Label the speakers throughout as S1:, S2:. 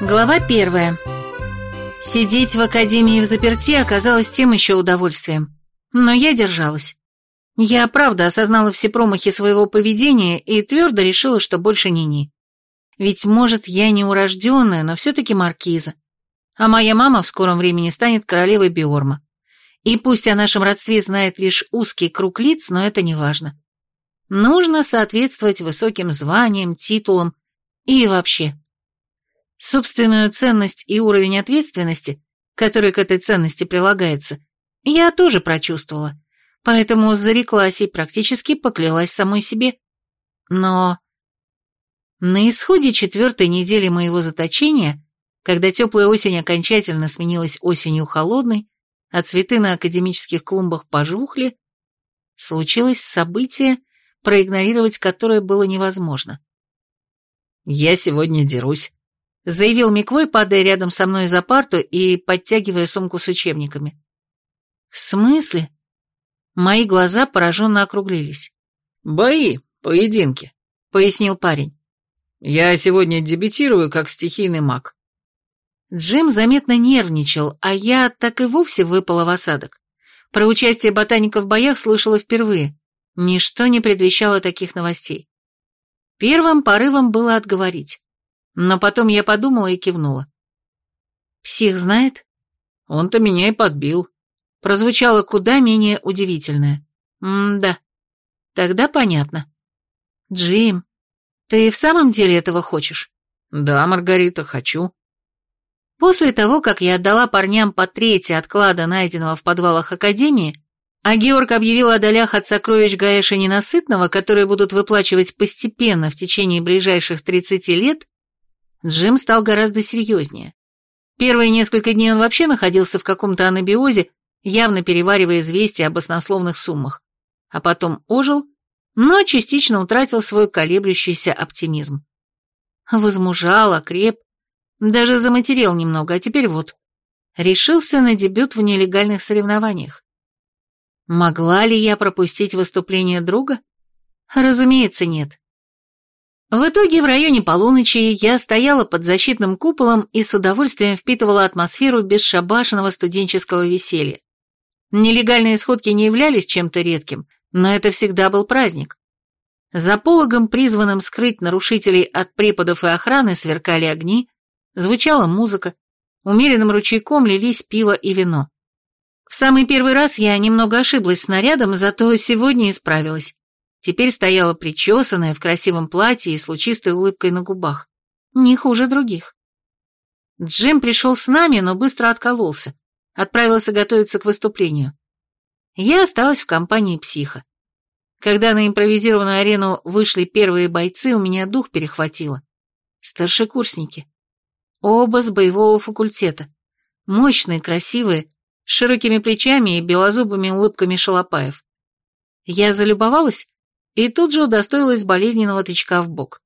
S1: Глава первая. Сидеть в академии в заперти оказалось тем еще удовольствием. Но я держалась. Я правда осознала все промахи своего поведения и твердо решила, что больше ни-ни. Ведь, может, я не урожденная, но все-таки маркиза. А моя мама в скором времени станет королевой Биорма. И пусть о нашем родстве знает лишь узкий круг лиц, но это не важно. Нужно соответствовать высоким званиям, титулам и вообще. Собственную ценность и уровень ответственности, который к этой ценности прилагается, я тоже прочувствовала, поэтому зареклась и практически поклялась самой себе. Но на исходе четвертой недели моего заточения, когда теплая осень окончательно сменилась осенью холодной, а цветы на академических клумбах пожухли, случилось событие, проигнорировать которое было невозможно.
S2: «Я сегодня дерусь», —
S1: заявил Миквой, падая рядом со мной за парту и подтягивая сумку с учебниками. «В смысле?» Мои глаза пораженно округлились.
S2: «Бои, поединки», —
S1: пояснил парень.
S2: «Я сегодня дебютирую как стихийный маг».
S1: Джим заметно нервничал, а я так и вовсе выпала в осадок. Про участие ботаника в боях слышала впервые. Ничто не предвещало таких новостей. Первым порывом было отговорить. Но потом я подумала и кивнула. «Псих знает?»
S2: «Он-то меня и подбил»,
S1: прозвучало куда менее удивительное. М-да. Тогда понятно. Джим, ты в самом деле этого хочешь?
S2: Да, Маргарита, хочу.
S1: После того, как я отдала парням по трети отклада, найденного в подвалах Академии, а Георг объявил о долях от сокровищ Гаэша Ненасытного, которые будут выплачивать постепенно в течение ближайших 30 лет, Джим стал гораздо серьезнее. Первые несколько дней он вообще находился в каком-то анабиозе явно переваривая известия об баснословных суммах, а потом ожил, но частично утратил свой колеблющийся оптимизм. Возмужал, окреп, даже заматерел немного, а теперь вот, решился на дебют в нелегальных соревнованиях. Могла ли я пропустить выступление друга? Разумеется, нет. В итоге в районе полуночи я стояла под защитным куполом и с удовольствием впитывала атмосферу бесшабашенного студенческого веселья. Нелегальные сходки не являлись чем-то редким, но это всегда был праздник. За пологом, призванным скрыть нарушителей от преподов и охраны, сверкали огни, звучала музыка, умеренным ручейком лились пиво и вино. В самый первый раз я немного ошиблась снарядом, зато сегодня исправилась. Теперь стояла причесанная, в красивом платье и с лучистой улыбкой на губах. Не хуже других. Джим пришел с нами, но быстро откололся отправился готовиться к выступлению. Я осталась в компании психа. Когда на импровизированную арену вышли первые бойцы, у меня дух перехватило. Старшекурсники. Оба с боевого факультета. Мощные, красивые, с широкими плечами и белозубыми улыбками шалопаев. Я залюбовалась и тут же удостоилась болезненного тычка в бок.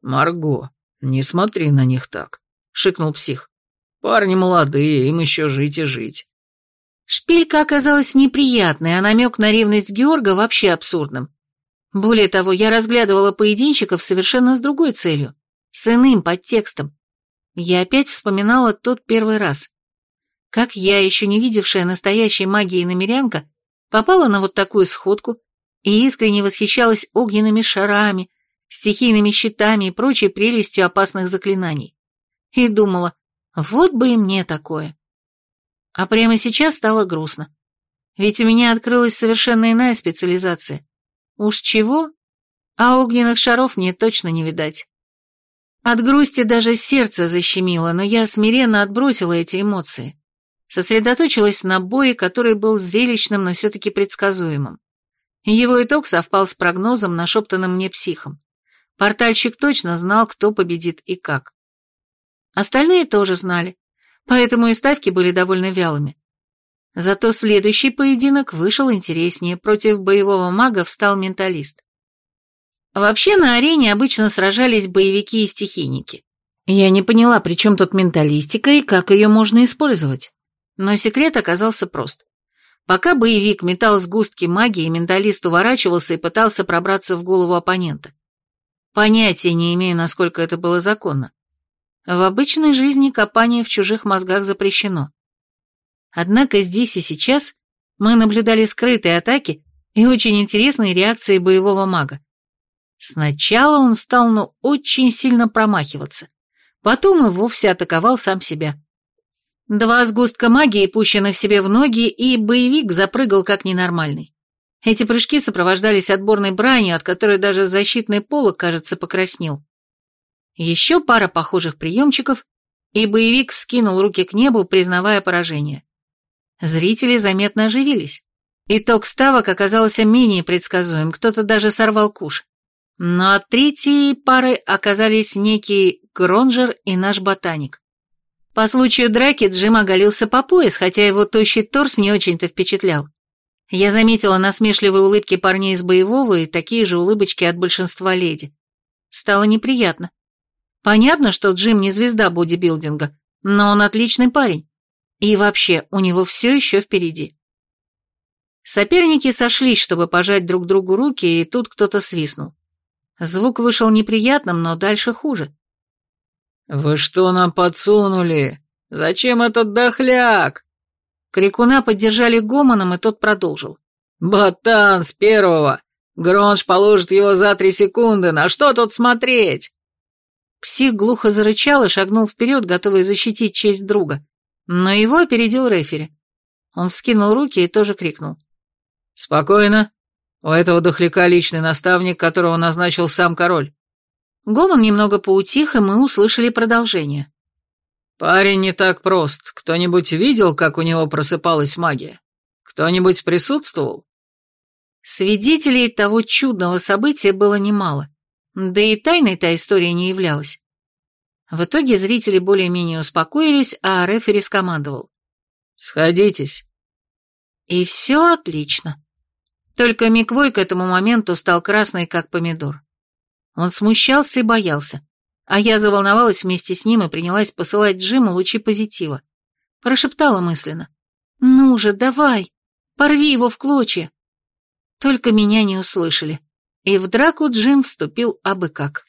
S2: «Марго, не смотри на них так», — шикнул псих. Парни молодые, им еще жить и жить.
S1: Шпилька оказалась неприятной, а намек на ревность Георга вообще абсурдным. Более того, я разглядывала поединщиков совершенно с другой целью, с иным подтекстом. Я опять вспоминала тот первый раз. Как я, еще не видевшая настоящей магии намерянка, попала на вот такую сходку и искренне восхищалась огненными шарами, стихийными щитами и прочей прелестью опасных заклинаний. И думала, вот бы и мне такое. А прямо сейчас стало грустно. Ведь у меня открылась совершенно иная специализация. Уж чего? А огненных шаров мне точно не видать. От грусти даже сердце защемило, но я смиренно отбросила эти эмоции. Сосредоточилась на бое, который был зрелищным, но все-таки предсказуемым. Его итог совпал с прогнозом, нашептанным мне психом. Портальщик точно знал, кто победит и как. Остальные тоже знали, поэтому и ставки были довольно вялыми. Зато следующий поединок вышел интереснее, против боевого мага встал менталист. Вообще на арене обычно сражались боевики и стихийники. Я не поняла, при чем тут менталистика и как ее можно использовать. Но секрет оказался прост. Пока боевик метал сгустки магии, менталист уворачивался и пытался пробраться в голову оппонента. Понятия не имею, насколько это было законно. В обычной жизни копание в чужих мозгах запрещено. Однако здесь и сейчас мы наблюдали скрытые атаки и очень интересные реакции боевого мага. Сначала он стал, ну, очень сильно промахиваться. Потом и вовсе атаковал сам себя. Два сгустка магии, пущенных себе в ноги, и боевик запрыгал как ненормальный. Эти прыжки сопровождались отборной бранью, от которой даже защитный полог, кажется, покраснел. Еще пара похожих приемчиков, и боевик вскинул руки к небу, признавая поражение. Зрители заметно оживились. Итог ставок оказался менее предсказуем, кто-то даже сорвал куш. Но от третьей пары оказались некий Гронжер и наш ботаник. По случаю драки Джим оголился по пояс, хотя его тощий торс не очень-то впечатлял. Я заметила насмешливые улыбки парней из боевого и такие же улыбочки от большинства леди. Стало неприятно. Понятно, что Джим не звезда бодибилдинга, но он отличный парень. И вообще, у него все еще впереди. Соперники сошлись, чтобы пожать друг другу руки, и тут кто-то свистнул. Звук вышел неприятным, но дальше хуже.
S2: «Вы что нам подсунули? Зачем этот дохляк?»
S1: Крикуна поддержали гомоном, и тот продолжил.
S2: «Ботан с первого! Гронж положит его за три секунды, на что тут смотреть?»
S1: Псих глухо зарычал и шагнул вперед, готовый защитить честь друга. Но его опередил рефери. Он вскинул руки и тоже крикнул.
S2: «Спокойно. У этого дохляка личный наставник, которого назначил сам король».
S1: Гомон немного поутих, и мы услышали продолжение.
S2: «Парень не так прост. Кто-нибудь видел, как у него просыпалась магия? Кто-нибудь присутствовал?»
S1: Свидетелей того чудного события было немало. Да и тайной та история не являлась. В итоге зрители более-менее успокоились, а рефери скомандовал.
S2: «Сходитесь».
S1: И все отлично. Только Миквой к этому моменту стал красный, как помидор. Он смущался и боялся а я заволновалась вместе с ним и принялась посылать Джиму лучи позитива. Прошептала мысленно. «Ну же, давай, порви его в клочья». Только меня не услышали, и в драку Джим вступил абы как.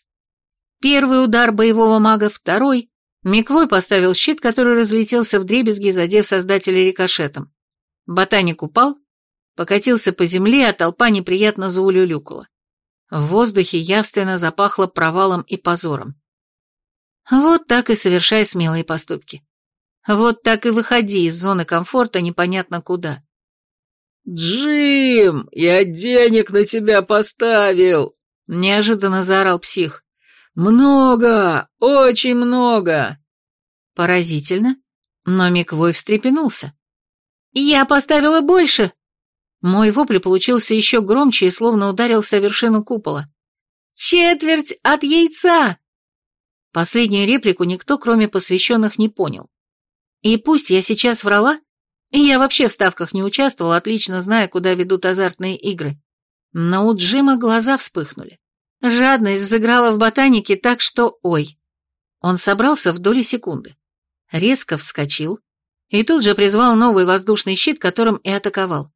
S1: Первый удар боевого мага, второй. Миквой поставил щит, который разлетелся в дребезги, задев создателя рикошетом. Ботаник упал, покатился по земле, а толпа неприятно заулюлюкала. В воздухе явственно запахло провалом и позором. Вот так и совершай смелые поступки. Вот так и выходи из зоны комфорта непонятно куда.
S2: «Джим, я денег на тебя поставил!»
S1: — неожиданно заорал псих.
S2: «Много, очень много!»
S1: Поразительно, но Миквой встрепенулся. «Я поставила больше!» Мой вопль получился еще громче и словно ударился о вершину купола. «Четверть от яйца!» Последнюю реплику никто, кроме посвященных, не понял. И пусть я сейчас врала, я вообще в ставках не участвовал, отлично зная, куда ведут азартные игры. Но у Джима глаза вспыхнули. Жадность взыграла в ботанике так, что ой. Он собрался в доли секунды. Резко вскочил и тут же призвал новый воздушный щит, которым и атаковал.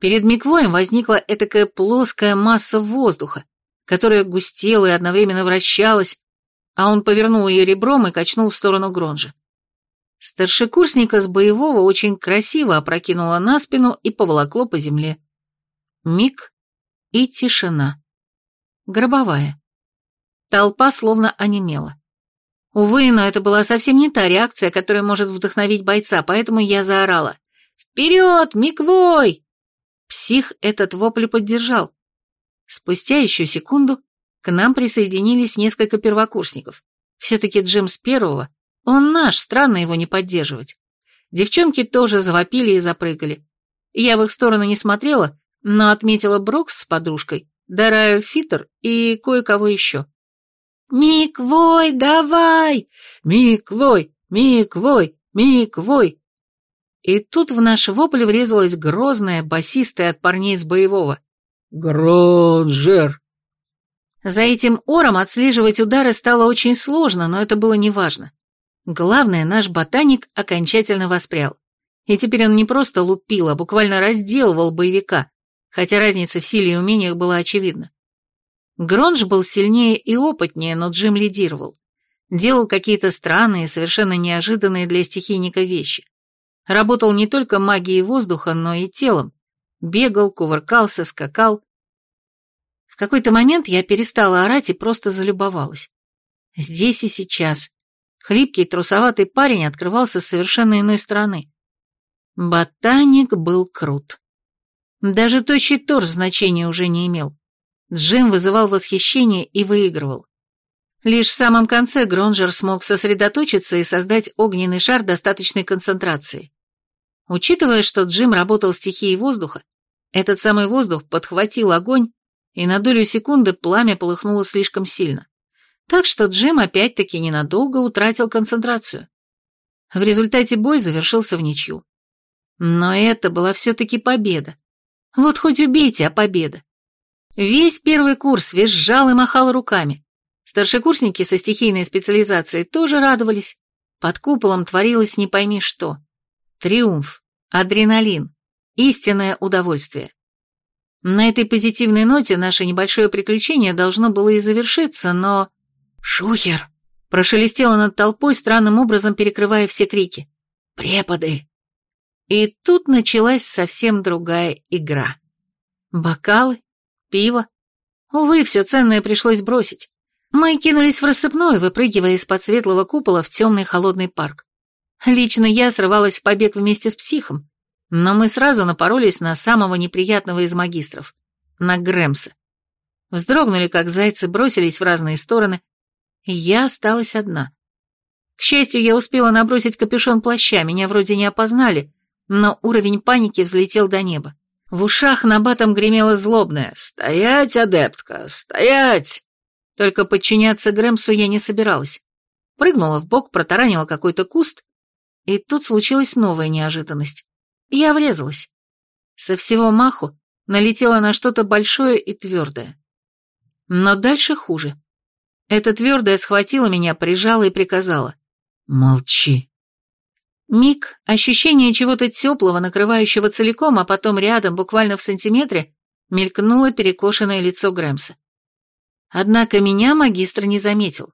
S1: Перед Миквоем возникла этакая плоская масса воздуха, которая густела и одновременно вращалась, а он повернул ее ребром и качнул в сторону Гронжа. Старшекурсника с боевого очень красиво опрокинуло на спину и поволокло по земле. Миг и тишина. Гробовая. Толпа словно онемела. Увы, но это была совсем не та реакция, которая может вдохновить бойца, поэтому я заорала. «Вперед, Миквой!» Псих этот вопль поддержал. Спустя еще секунду к нам присоединились несколько первокурсников. Все-таки Джим с первого, он наш, странно его не поддерживать. Девчонки тоже завопили и запрыгали. Я в их сторону не смотрела, но отметила Брокс с подружкой, Дараю Фитер и кое-кого еще. «Мик, вой, давай! Мик, вой, Мик, вой, Мик, вой!» И тут в наш вопль врезалась грозная, басистая от парней с боевого. «Гронжер!» За этим ором отслеживать удары стало очень сложно, но это было неважно. Главное, наш ботаник окончательно воспрял. И теперь он не просто лупил, а буквально разделывал боевика, хотя разница в силе и умениях была очевидна. Гронж был сильнее и опытнее, но Джим лидировал. Делал какие-то странные, совершенно неожиданные для стихийника вещи. Работал не только магией воздуха, но и телом. Бегал, кувыркался, скакал. В какой-то момент я перестала орать и просто залюбовалась. Здесь и сейчас. Хлипкий, трусоватый парень открывался с совершенно иной стороны. Ботаник был крут. Даже тощий торс значения уже не имел. Джим вызывал восхищение и выигрывал. Лишь в самом конце Гронжер смог сосредоточиться и создать огненный шар достаточной концентрации. Учитывая, что Джим работал стихией воздуха, этот самый воздух подхватил огонь, и на долю секунды пламя полыхнуло слишком сильно. Так что Джим опять-таки ненадолго утратил концентрацию. В результате бой завершился в ничью. Но это была все-таки победа. Вот хоть убейте, а победа. Весь первый курс визжал и махал руками. Старшекурсники со стихийной специализацией тоже радовались. Под куполом творилось не пойми что. Триумф, адреналин, истинное удовольствие. На этой позитивной ноте наше небольшое приключение должно было и завершиться, но... «Шухер!» — прошелестело над толпой, странным образом перекрывая все крики. «Преподы!» И тут началась совсем другая игра. Бокалы, пиво. Увы, все ценное пришлось бросить. Мы кинулись в рассыпную, выпрыгивая из-под светлого купола в темный холодный парк. Лично я срывалась в побег вместе с психом, но мы сразу напоролись на самого неприятного из магистров, на Грэмса. Вздрогнули, как зайцы, бросились в разные стороны, я осталась одна. К счастью, я успела набросить капюшон плаща, меня вроде не опознали, но уровень паники взлетел до неба. В ушах на батом гремело злобное «Стоять, адептка, стоять!» Только подчиняться Грэмсу я не собиралась. Прыгнула в бок, протаранила какой-то куст, и тут случилась новая неожиданность. Я врезалась. Со всего маху налетела на что-то большое и твердое. Но дальше хуже. Это твердое схватило меня, прижало и приказало. «Молчи». Миг, ощущение чего-то теплого, накрывающего целиком, а потом рядом, буквально в сантиметре, мелькнуло перекошенное лицо Грэмса. Однако меня магистр не заметил.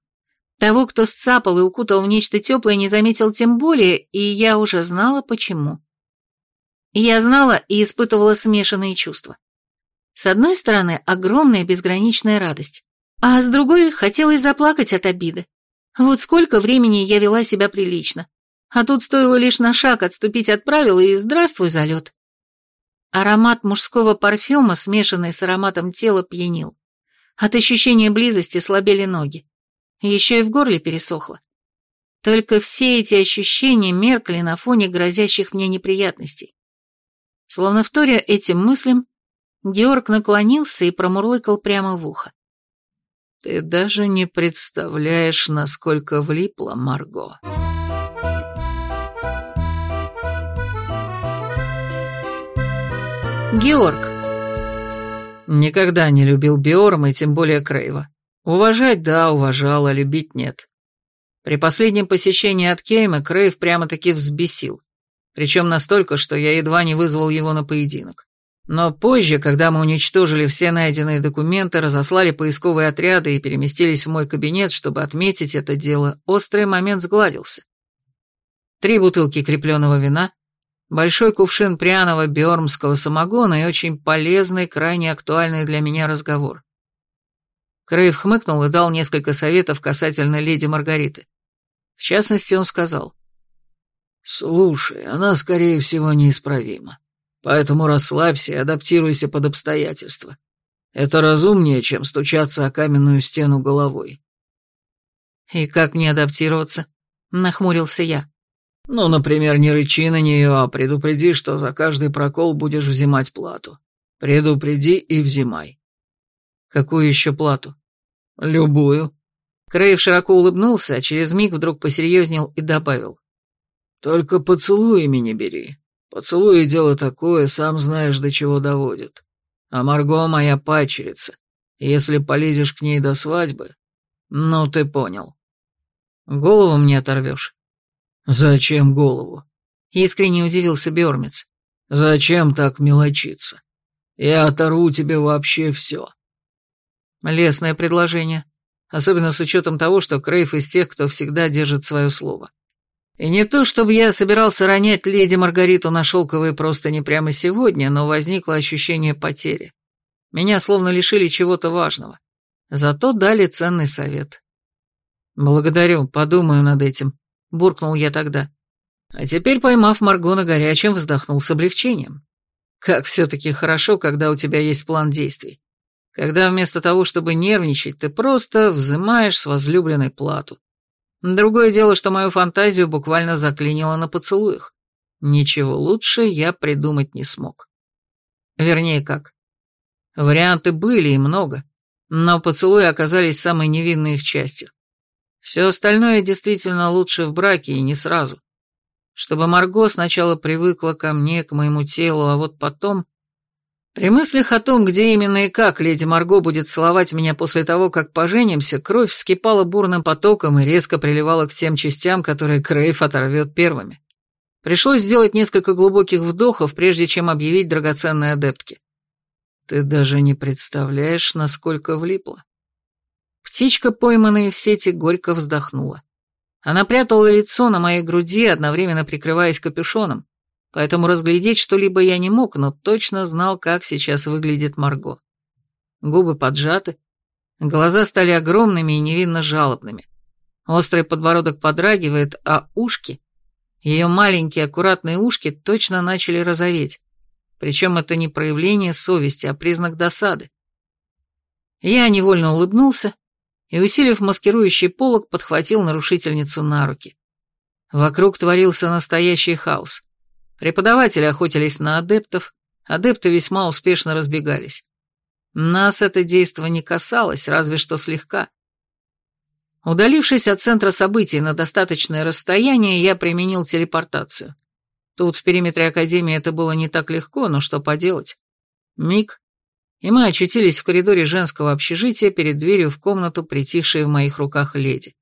S1: Того, кто сцапал и укутал в нечто теплое, не заметил тем более, и я уже знала, почему. Я знала и испытывала смешанные чувства. С одной стороны, огромная безграничная радость, а с другой хотелось заплакать от обиды. Вот сколько времени я вела себя прилично, а тут стоило лишь на шаг отступить от правил и здравствуй, залет. Аромат мужского парфюма, смешанный с ароматом тела, пьянил. От ощущения близости слабели ноги. Еще и в горле пересохло. Только все эти ощущения меркли на фоне грозящих мне неприятностей. Словно вторя этим мыслям, Георг наклонился и промурлыкал прямо в ухо. «Ты даже не представляешь, насколько влипла Марго». Георг.
S2: Никогда не любил Биорма и тем более Крейва. Уважать, да, уважал, а любить нет. При последнем посещении от Кейма Крейв прямо-таки взбесил. Причем настолько, что я едва не вызвал его на поединок. Но позже, когда мы уничтожили все найденные документы, разослали поисковые отряды и переместились в мой кабинет, чтобы отметить это дело, острый момент сгладился. Три бутылки крепленного вина, большой кувшин пряного биормского самогона и очень полезный, крайне актуальный для меня разговор. Крейв хмыкнул и дал несколько советов касательно леди Маргариты. В частности, он сказал. «Слушай, она, скорее всего, неисправима. Поэтому расслабься и адаптируйся под обстоятельства. Это разумнее, чем стучаться о каменную стену головой».
S1: «И как мне адаптироваться?» — нахмурился я.
S2: Ну, например, не рычи на нее, а предупреди, что за каждый прокол будешь взимать плату. Предупреди и взимай. Какую еще плату? Любую.
S1: Крейв широко улыбнулся, а через миг вдруг посерьезнел и добавил.
S2: Только поцелуями не бери. Поцелуи дело такое, сам знаешь, до чего доводит. А Марго моя пачерица. Если полезешь к ней до свадьбы, ну ты понял. Голову мне оторвешь. «Зачем голову?» — искренне удивился Бёрмец. «Зачем так мелочиться? Я оторву тебе вообще все».
S1: Лесное предложение.
S2: особенно с учетом того, что Крейв из тех, кто всегда держит свое слово. И не то, чтобы я собирался ронять леди Маргариту на шелковые просто не прямо сегодня, но возникло ощущение потери. Меня словно лишили чего-то важного. Зато дали ценный совет. «Благодарю, подумаю над этим», — буркнул я тогда. А теперь, поймав Марго на горячем, вздохнул с облегчением. Как все-таки хорошо, когда у тебя есть план действий. Когда вместо того, чтобы нервничать, ты просто взымаешь с возлюбленной плату. Другое дело, что мою фантазию буквально заклинило на поцелуях. Ничего лучше я придумать не смог. Вернее, как. Варианты были и много, но поцелуи оказались самой невинной их частью. Все остальное действительно лучше в браке и не сразу. Чтобы Марго сначала привыкла ко мне, к моему телу, а вот потом... При мыслях о том, где именно и как леди Марго будет целовать меня после того, как поженимся, кровь вскипала бурным потоком и резко приливала к тем частям, которые Крейв оторвет первыми. Пришлось сделать несколько глубоких вдохов, прежде чем объявить драгоценной адептке. Ты даже не представляешь, насколько влипла. Птичка, пойманная в сети, горько вздохнула. Она прятала лицо на моей груди, одновременно прикрываясь капюшоном, поэтому разглядеть что-либо я не мог, но точно знал, как сейчас выглядит Марго. Губы поджаты, глаза стали огромными и невинно жалобными. Острый подбородок подрагивает, а ушки, ее маленькие аккуратные ушки, точно начали розоветь. Причем это не проявление совести, а признак досады. Я невольно улыбнулся, и, усилив маскирующий полог, подхватил нарушительницу на руки. Вокруг творился настоящий хаос. Преподаватели охотились на адептов, адепты весьма успешно разбегались. Нас это действо не касалось, разве что слегка. Удалившись от центра событий на достаточное расстояние, я применил телепортацию. Тут в периметре Академии это было не так легко, но что поделать. Миг, и мы очутились в коридоре женского общежития перед дверью в комнату, притихшей в моих руках леди.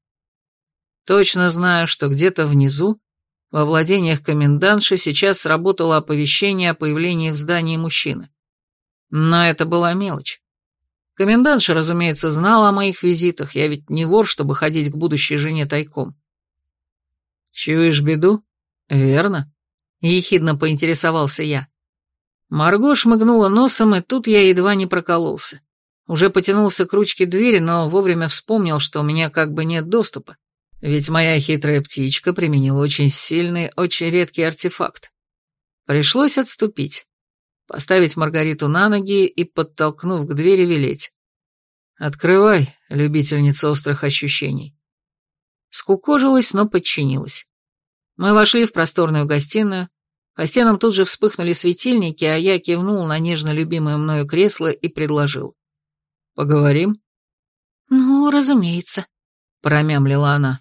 S2: Точно знаю, что где-то внизу, во владениях комендантши, сейчас сработало оповещение о появлении в здании мужчины. Но это была мелочь. Комендантша, разумеется, знала о моих визитах, я ведь не вор, чтобы ходить к будущей жене тайком. «Чуешь беду?» «Верно», — ехидно поинтересовался я. Марго шмыгнула носом, и тут я едва не прокололся. Уже потянулся к ручке двери, но вовремя вспомнил, что у меня как бы нет доступа. Ведь моя хитрая птичка применила очень сильный, очень редкий артефакт. Пришлось отступить, поставить Маргариту на ноги и, подтолкнув к двери, велеть. «Открывай, любительница острых ощущений». Скукожилась, но подчинилась. Мы вошли в просторную гостиную, по стенам тут же вспыхнули светильники, а я кивнул на нежно любимое мною кресло и предложил. «Поговорим?»
S1: «Ну, разумеется», —
S2: промямлила она.